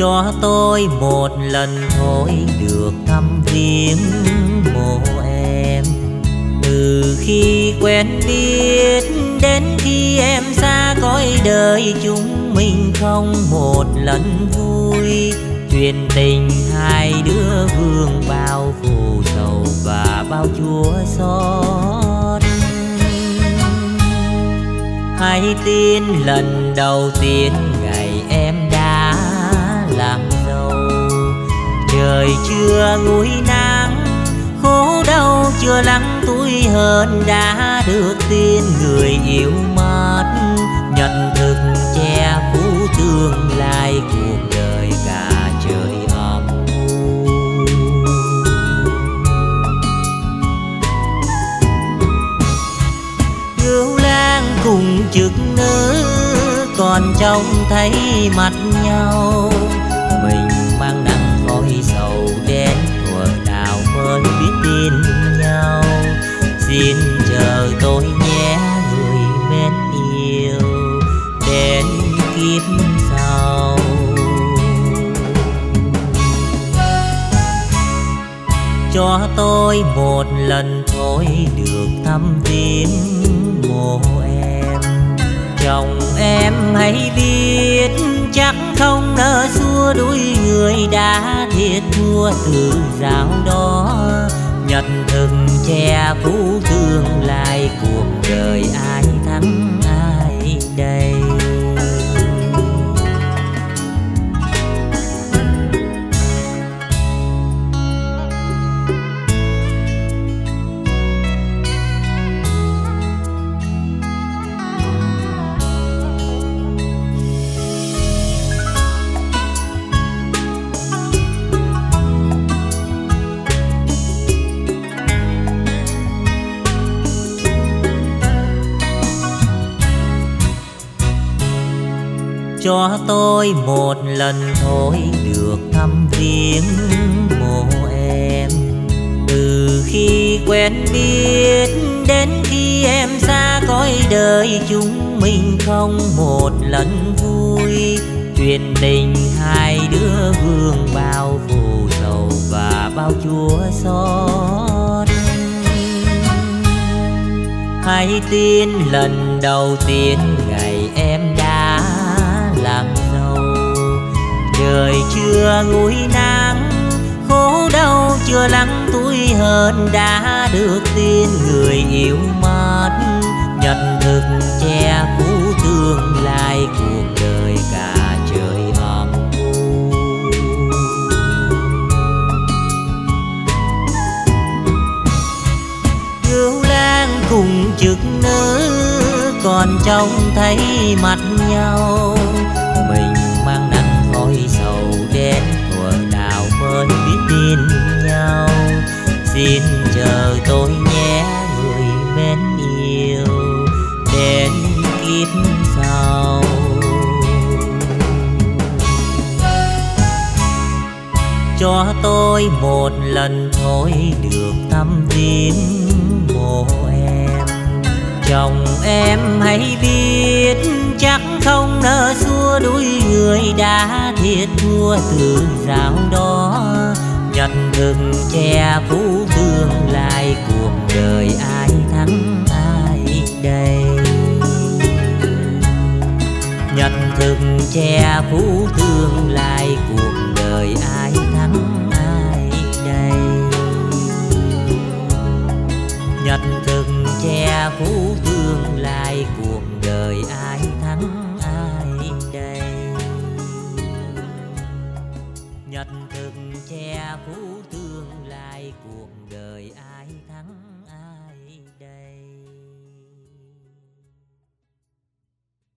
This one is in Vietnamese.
cho tôi một lần thôi được thăm viếng mộ em. Từ khi quen biết đến khi em xa cõi đời, chúng mình không một lần vui. Truyền tình hai đứa vương bao phù sầu và bao chúa xót. Hay tin lần đầu tiên trời chưa nguôi nắng, khổ đau chưa lắng tuổi hơn đã được tin người yêu mất nhận thực che phủ tương lai cuộc đời cả trời âm u. Lan lang cùng chực nữ còn trông thấy mặt nhau, mình mang nặng khói sầu xin chờ tôi nhé người mến yêu đến kiếp sau. Cho tôi một lần thôi được thăm viếng mộ em. Chồng em hãy biết chắc không nỡ xua đuổi người đã thiệt thua từ giáo đó. Nhận khe phụ thương lại lai cuộc đời ai thắng? Cho tôi một lần thôi, được thăm viếng mộ em. Từ khi quen biết đến khi em xa cõi đời, chúng mình không một lần vui. Chuyện tình hai đứa vương bao phù sầu và bao chúa xót. Hãy tin lần đầu tiên trời chưa nguôi nắng, khổ đau chưa lắng tuổi hơn đã được tin người yêu mất. Nhận thực che phủ tương lai, cuộc đời cả trời âm u. Ngưu cùng trực nữ còn trông thấy mặt nhau. Cho tôi một lần thôi được thăm viếng mộ em. Chồng em hãy biết chắc không nỡ xua đuổi người đã thiệt thua từ dạo đó. Nhận thực che phủ thương